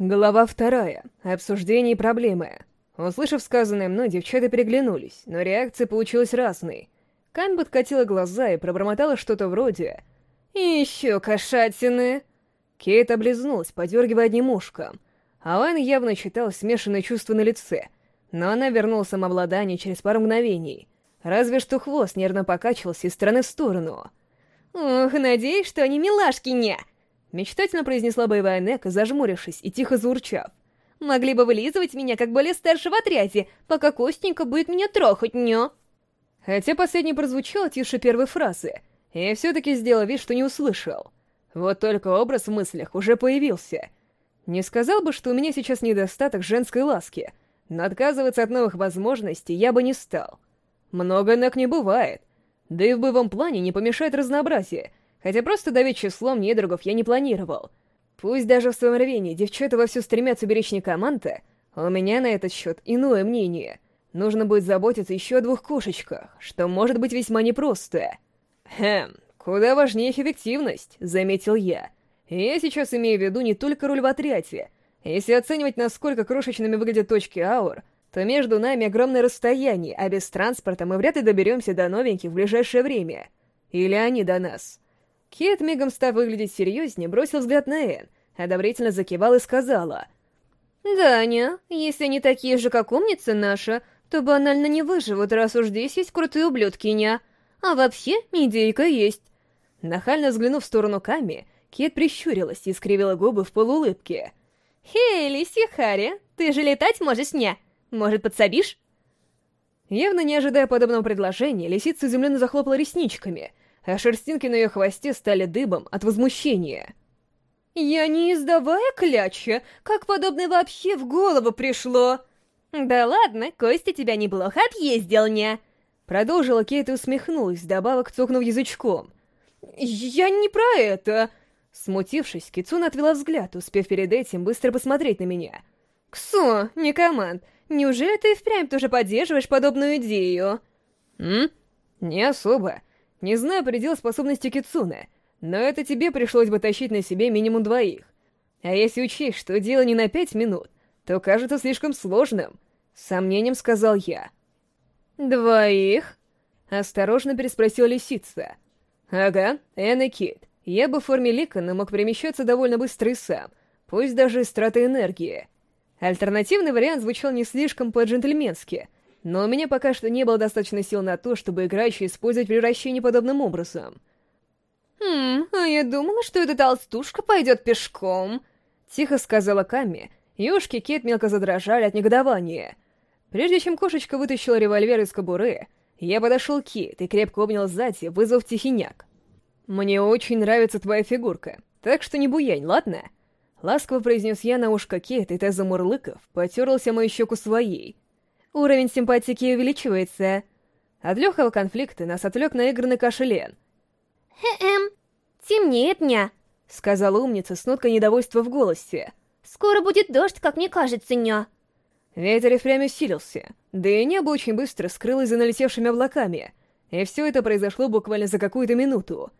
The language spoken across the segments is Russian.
Глава вторая. Обсуждение проблемы. Услышав сказанное мной, девчата переглянулись, но реакция получилась разной. Кань подкатила глаза и пробормотала что-то вроде «Еще кошатины!». Кейт облизнулась, подергивая одним ушком. Алан явно читал смешанные чувства на лице, но она вернула самообладание через пару мгновений. Разве что хвост нервно покачивался из стороны в сторону. «Ох, надеюсь, что они милашки не!» Мечтательно произнесла боевая Нека, зажмурившись и тихо заурчав. «Могли бы вылизывать меня, как более старшего в отряде, пока Костенька будет меня трахать, нё!» Хотя последний прозвучал тише первой фразы, я все-таки сделал вид, что не услышал. Вот только образ в мыслях уже появился. Не сказал бы, что у меня сейчас недостаток женской ласки, но отказываться от новых возможностей я бы не стал. Много Нек не бывает. Да и в боевом плане не помешает разнообразие — Хотя просто давить числом недругов я не планировал. Пусть даже в своем рвении девчата вовсю стремятся беречь Некоманта, у меня на этот счет иное мнение. Нужно будет заботиться еще о двух кошечках, что может быть весьма непросто. Хм, куда важнее их эффективность, заметил я. Я сейчас имею в виду не только роль в отряде. Если оценивать, насколько крошечными выглядят точки аур, то между нами огромное расстояние, а без транспорта мы вряд ли доберемся до новеньких в ближайшее время. Или они до нас. Кет, мигом став выглядеть серьезнее, бросил взгляд на Энн, одобрительно закивал и сказала. «Ганя, если они такие же, как умница наша, то банально не выживут, раз уж здесь есть крутые ублюдки, ня. А вообще, идейка есть». Нахально взглянув в сторону Ками, Кет прищурилась и скривила губы в полуулыбке. «Хей, лисья Харри, ты же летать можешь, ня? Может, подсобишь?» Явно не ожидая подобного предложения, лисица изумленно захлопала ресничками — а шерстинки на ее хвосте стали дыбом от возмущения. «Я не издавая кляча, как подобное вообще в голову пришло!» «Да ладно, Костя тебя неплохо объездил, не?» Продолжила Кейт и усмехнулась, добавок цокнув язычком. «Я не про это!» Смутившись, Кицуна отвела взгляд, успев перед этим быстро посмотреть на меня. «Ксо, не команд, неужели ты впрямь тоже поддерживаешь подобную идею?» «М? Не особо. Не знаю предел способности Кицуны, но это тебе пришлось бы тащить на себе минимум двоих. А если учесть, что дело не на пять минут, то кажется слишком сложным. С сомнением сказал я. «Двоих?» Осторожно переспросил лисица. «Ага, Энн и Кит. Я бы в форме лика, но мог перемещаться довольно быстро и сам, пусть даже с тратой энергии. Альтернативный вариант звучал не слишком по-джентльменски — но у меня пока что не было достаточно сил на то, чтобы играющие использовать превращение подобным образом. «Хм, а я думала, что эта толстушка пойдет пешком», — тихо сказала Ками, и ушки Кет мелко задрожали от негодования. Прежде чем кошечка вытащила револьвер из кобуры, я подошел к Кит и крепко обнял сзади, вызвав тихиняк. «Мне очень нравится твоя фигурка, так что не буянь, ладно?» Ласково произнес я на ушко Кет, и та замурлыков потерлся мою щеку своей — Уровень симпатики увеличивается. От легкого конфликта нас отвлек наигранный кашелен. «Хэ-эм, темнеет ня», — сказала умница с ноткой недовольства в голосе. «Скоро будет дождь, как мне кажется, ня». Ветер и впрямь усилился, да и небо очень быстро скрылось за налетевшими облаками, и все это произошло буквально за какую-то минуту.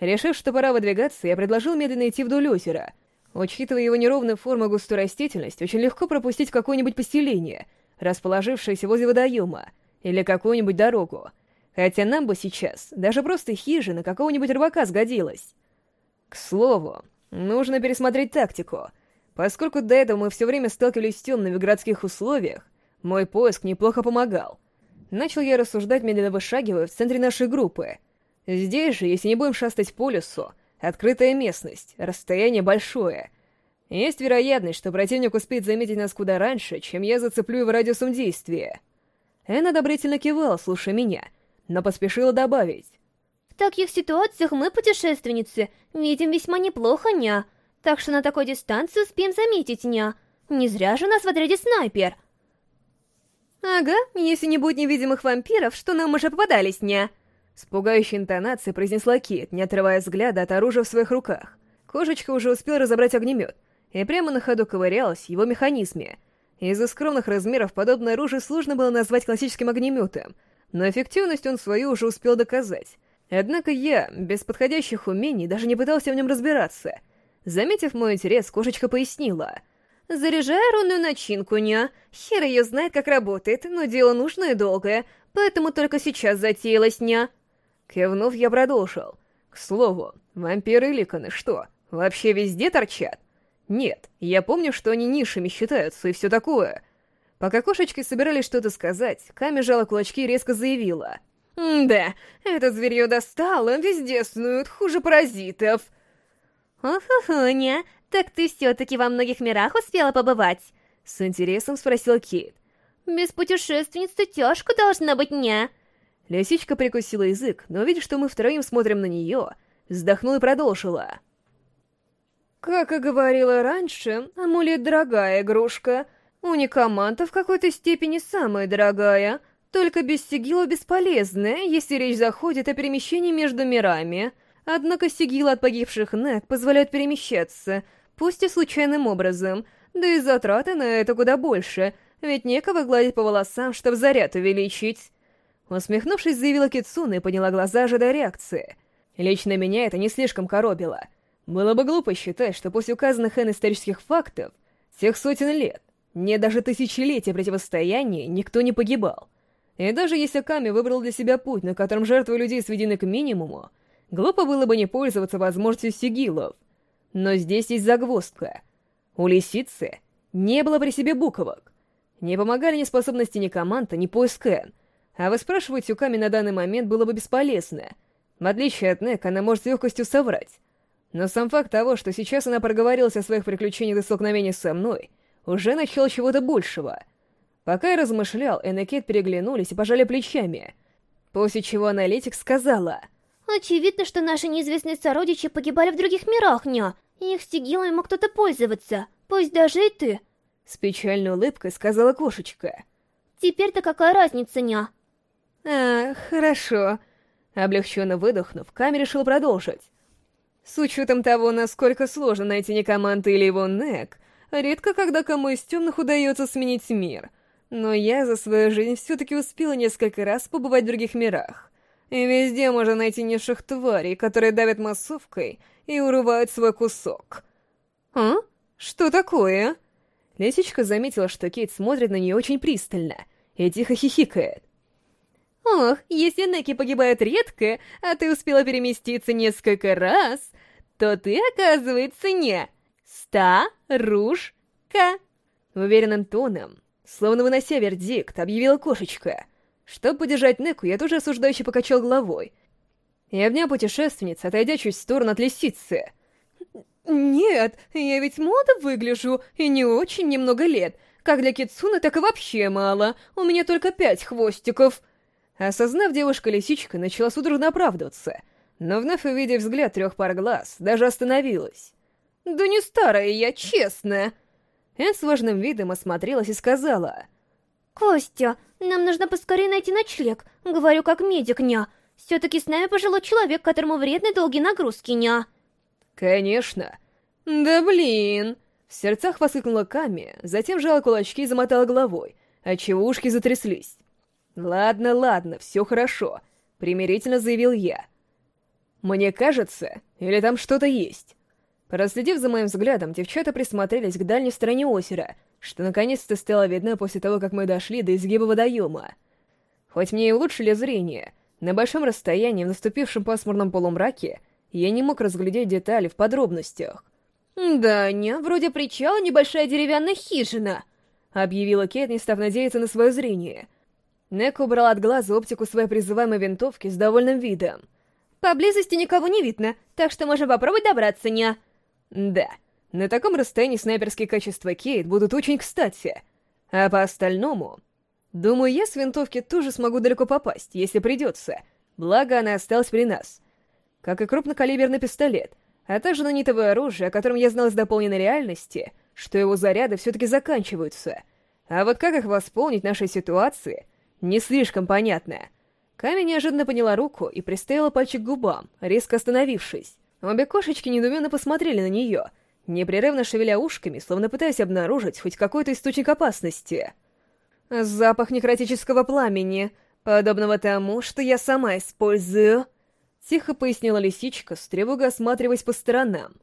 Решив, что пора выдвигаться, я предложил медленно идти вдоль озера. Учитывая его неровную форму густую растительность, очень легко пропустить какое-нибудь поселение — расположившаяся возле водоема, или какую-нибудь дорогу. Хотя нам бы сейчас даже просто хижина какого-нибудь рыбака сгодилась. К слову, нужно пересмотреть тактику. Поскольку до этого мы все время сталкивались с темными городских условиях, мой поиск неплохо помогал. Начал я рассуждать, медленно вышагивая в центре нашей группы. Здесь же, если не будем шастать по лесу, открытая местность, расстояние большое — есть вероятность, что противник успеет заметить нас куда раньше, чем я зацеплю его радиусом действия. Энн одобрительно кивала, слушая меня, но поспешила добавить. В таких ситуациях мы, путешественницы, видим весьма неплохо, ня. Так что на такой дистанции успеем заметить, ня. Не зря же у нас в отряде снайпер. Ага, если не будет невидимых вампиров, что нам уже попадались, ня. С пугающей интонацией произнесла Кит, не отрывая взгляда от оружия в своих руках. Кошечка уже успел разобрать огнемет, и прямо на ходу ковырялась в его механизме. Из-за скромных размеров подобное оружие сложно было назвать классическим огнеметом, но эффективность он свою уже успел доказать. Однако я, без подходящих умений, даже не пытался в нем разбираться. Заметив мой интерес, кошечка пояснила. Заряжаю рунную начинку, ня. Хер ее знает, как работает, но дело нужное и долгое, поэтому только сейчас затеялась, ня. Кивнув, я продолжил. К слову, вампиры и ликоны что, вообще везде торчат? Нет, я помню, что они нишами считаются и все такое. Пока кошечки собирались что-то сказать, Ками жала кулачки и резко заявила. «Да, это зверье достало, везде снуют, хуже паразитов». «Ох-охо, так ты все-таки во многих мирах успела побывать?» С интересом спросил Кейт. «Без путешественницы тяжко должна быть, ня». Лисичка прикусила язык, но видя, что мы втроем смотрим на нее, вздохнула и продолжила. Как и говорила раньше, амулет — дорогая игрушка. У некоманта в какой-то степени самая дорогая, только без сигила бесполезная, если речь заходит о перемещении между мирами. Однако сигилы от погибших Нек позволяют перемещаться, пусть и случайным образом, да и затраты на это куда больше, ведь некого гладить по волосам, чтобы заряд увеличить. Усмехнувшись, заявила Китсуна и поняла глаза, ожидая реакции. Лично меня это не слишком коробило. Было бы глупо считать, что после указанных Эн исторических фактов, тех сотен лет, не даже тысячелетия противостояния, никто не погибал. И даже если Ками выбрал для себя путь, на котором жертвы людей сведены к минимуму, глупо было бы не пользоваться возможностью сигилов. Но здесь есть загвоздка. У лисицы не было при себе буковок. Не помогали ни способности ни команда, ни поиск Эн, а вы спрашиваете у Ками на данный момент было бы бесполезно. В отличие от Нек, она может с легкостью соврать. Но сам факт того, что сейчас она проговорилась о своих приключениях до столкновения со мной, уже начал чего-то большего. Пока я размышлял, Энн и Кейт переглянулись и пожали плечами. После чего аналитик сказала... «Очевидно, что наши неизвестные сородичи погибали в других мирах, ня. Их стигилами мог кто-то пользоваться, пусть даже и ты». С печальной улыбкой сказала кошечка. «Теперь-то какая разница, ня?» «А, хорошо». Облегченно выдохнув, Ками решил продолжить. С учетом того, насколько сложно найти Некоманта или его Нек, редко когда кому из темных удается сменить мир. Но я за свою жизнь все-таки успела несколько раз побывать в других мирах. И везде можно найти низших тварей, которые давят массовкой и урывают свой кусок. «А? Что такое?» Лисичка заметила, что Кейт смотрит на нее очень пристально и тихо хихикает. Ох, если Неки погибают редко, а ты успела переместиться несколько раз, то ты, оказывается, не старушка. Уверенным тоном, словно вынося вердикт, объявила кошечка. Чтобы поддержать Неку, я тоже осуждающе покачал головой. И обняв путешественниц, отойдя чуть в сторону от лисицы. «Нет, я ведь молодо выгляжу, и не очень немного лет. Как для Китсуны, так и вообще мало. У меня только пять хвостиков». Осознав, девушка-лисичка начала судорожно оправдываться, но вновь увидев взгляд трех пар глаз, даже остановилась. «Да не старая я, честно!» Энн с важным видом осмотрелась и сказала. «Костя, нам нужно поскорее найти ночлег. Говорю как медик, ня. Все-таки с нами пожилой человек, которому вредны долгие нагрузки, ня». «Конечно». «Да блин!» В сердцах воскликнула Ками, затем жала кулачки и замотала головой, отчего ушки затряслись. «Ладно, ладно, все хорошо», — примирительно заявил я. «Мне кажется, или там что-то есть?» Проследив за моим взглядом, девчата присмотрелись к дальней стороне озера, что наконец-то стало видно после того, как мы дошли до изгиба водоема. Хоть мне и улучшили зрение, на большом расстоянии в наступившем пасмурном полумраке я не мог разглядеть детали в подробностях. «Да, не, вроде причала небольшая деревянная хижина», — объявила Кейт, не став надеяться на свое зрение — Нек убрал от глаза оптику своей призываемой винтовки с довольным видом. «Поблизости никого не видно, так что можно попробовать добраться, не?» «Да, на таком расстоянии снайперские качества Кейт будут очень кстати. А по остальному...» «Думаю, я с винтовки тоже смогу далеко попасть, если придется. Благо, она осталась при нас. Как и крупнокалиберный пистолет, а также нанитовое оружие, о котором я знал из дополненной реальности, что его заряды все-таки заканчиваются. А вот как их восполнить в нашей ситуации — не слишком понятная. Ками неожиданно поняла руку и приставила пальчик к губам, резко остановившись. Обе кошечки недуменно посмотрели на нее, непрерывно шевеля ушками, словно пытаясь обнаружить хоть какой-то источник опасности. «Запах некротического пламени, подобного тому, что я сама использую», — тихо пояснила лисичка, с тревогой осматриваясь по сторонам.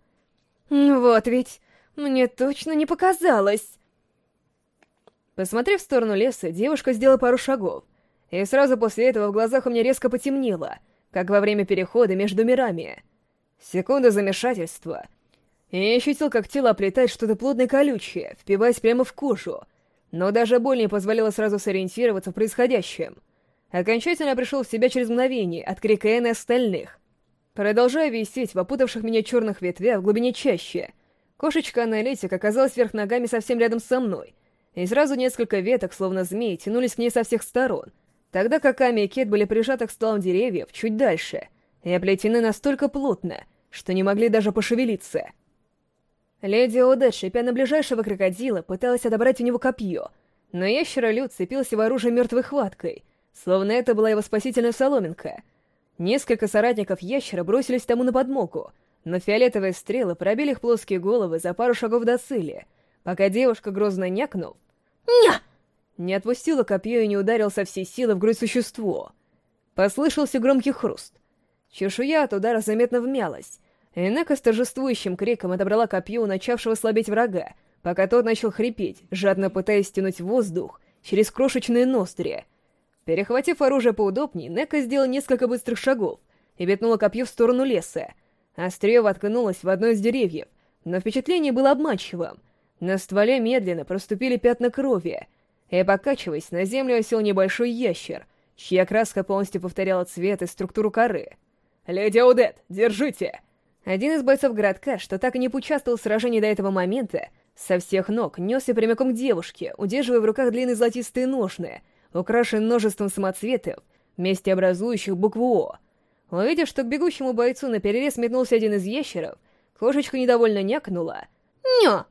«Вот ведь, Мне точно не показалось. Посмотрев в сторону леса, девушка сделала пару шагов, и сразу после этого в глазах у меня резко потемнело, как во время перехода между мирами. Секунда замешательства, и я ощутил, как тело оплетает что-то плотное колючее, впиваясь прямо в кожу, но даже боль не позволила сразу сориентироваться в происходящем. Окончательно пришел в себя через мгновение от крика Энн и остальных. Продолжая висеть в опутавших меня черных ветвях в глубине чаще, кошечка-аналитик оказалась вверх ногами совсем рядом со мной, и сразу несколько веток, словно змеи, тянулись к ней со всех сторон, тогда как Ами и Кет были прижаты к стволам деревьев чуть дальше и оплетены настолько плотно, что не могли даже пошевелиться. Леди Одет, шипя на ближайшего крокодила, пыталась отобрать у него копье, но ящеролюд цепился в оружие мертвой хваткой, словно это была его спасительная соломинка. Несколько соратников ящера бросились тому на подмогу, но фиолетовые стрелы пробили их плоские головы за пару шагов до цели, пока девушка, грозно някнув, «Ня!» Не отпустила копье и не ударил со всей силы в грудь существо. Послышался громкий хруст. Чешуя от удара заметно вмялась, Энака с торжествующим криком отобрала копье у начавшего слабеть врага, пока тот начал хрипеть, жадно пытаясь стянуть воздух через крошечные ноздри. Перехватив оружие поудобнее, Нека сделала несколько быстрых шагов и метнула копье в сторону леса. Острие воткнулось в одно из деревьев, но впечатление было обманчивым. На стволе медленно проступили пятна крови, и, покачиваясь, на землю осел небольшой ящер, чья краска полностью повторяла цвет и структуру коры. «Леди Аудет, держите!» Один из бойцов городка, что так и не поучаствовал в сражении до этого момента, со всех ног несся прямиком к девушке, удерживая в руках длинные золотистые ножны, украшенные множеством самоцветов, вместе образующих букву «О». Увидев, что к бегущему бойцу на перерез метнулся один из ящеров, кошечка недовольно някнула «Ня!»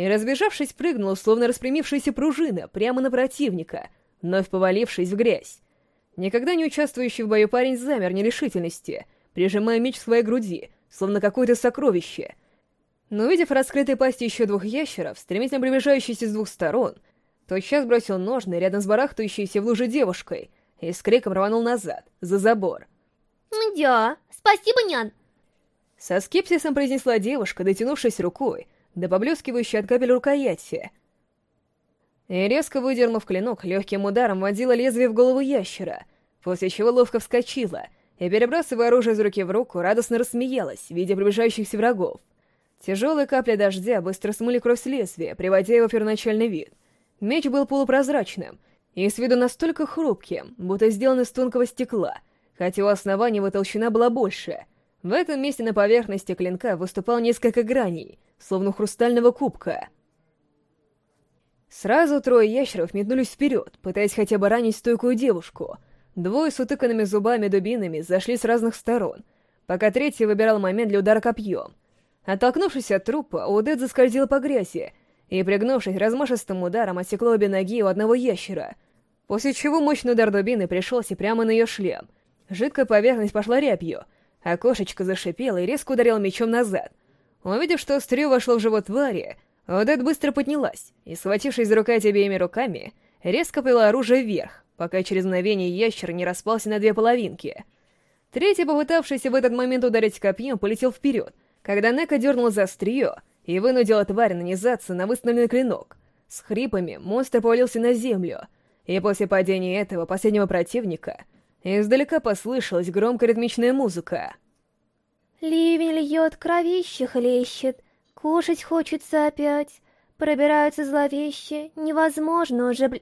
И, разбежавшись, прыгнула, словно распрямившаяся пружина, прямо на противника, вновь повалившись в грязь. Никогда не участвующий в бою парень замер нерешительности, прижимая меч к своей груди, словно какое-то сокровище. Но увидев раскрытые пасти еще двух ящеров, стремительно приближающиеся с двух сторон, тотчас бросил ножны рядом с барахтающейся в луже девушкой и с криком рванул назад, за забор. «Дя, спасибо, нян!» Со скепсисом произнесла девушка, дотянувшись рукой до поблескивающей от капель рукояти. И резко выдернув клинок, легким ударом водила лезвие в голову ящера, после чего ловко вскочила — и, перебрасывая оружие из руки в руку, радостно рассмеялась, видя приближающихся врагов. Тяжелые капли дождя быстро смыли кровь с лезвия, приводя его в первоначальный вид. Меч был полупрозрачным и с виду настолько хрупким, будто сделан из тонкого стекла, хотя у основания его толщина была больше. В этом месте на поверхности клинка выступало несколько граней, словно хрустального кубка. Сразу трое ящеров метнулись вперед, пытаясь хотя бы ранить стойкую девушку — Двое с утыканными зубами-дубинами зашли с разных сторон, пока третий выбирал момент для удара копьем. Оттолкнувшись от трупа, Удет заскользил по грязи и, пригнувшись размашистым ударом, отсекло обе ноги у одного ящера, после чего мощный удар дубины пришелся прямо на ее шлем. Жидкая поверхность пошла рябью, а кошечка зашипела и резко ударила мечом назад. Увидев, что острие вошло в живот твари, Одет быстро поднялась и, схватившись за рукоять обеими руками, резко повела оружие вверх, пока через мгновение ящер не распался на две половинки. Третий, попытавшийся в этот момент ударить копьем, полетел вперед, когда Нека дернул за острие и вынудила тварь нанизаться на выставленный клинок. С хрипами монстр повалился на землю, и после падения этого последнего противника издалека послышалась громкая ритмичная музыка. Ливень льет, кровище хлещет, кушать хочется опять. Пробираются зловеще, невозможно уже, бл...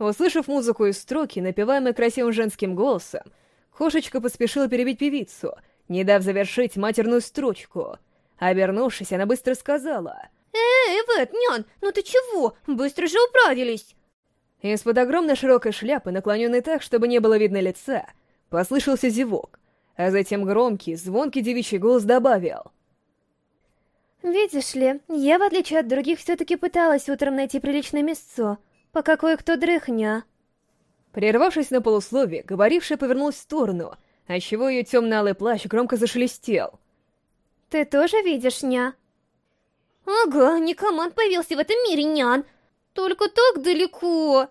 Услышав музыку и строки, напеваемые красивым женским голосом, кошечка поспешила перебить певицу, не дав завершить матерную строчку. Обернувшись, она быстро сказала... «Эй, Эвет, нян, ну ты чего? Быстро же управились!» Из-под огромной широкой шляпы, наклоненной так, чтобы не было видно лица, послышался зевок, а затем громкий, звонкий девичий голос добавил. «Видишь ли, я, в отличие от других, все-таки пыталась утром найти приличное место пока кое-кто дрыхня». Прервавшись на полусловие, говорившая повернулась в сторону, отчего ее темно-алый плащ громко зашелестел. «Ты тоже видишь, ня?» «Ага, Никоман появился в этом мире, нян. Только так далеко».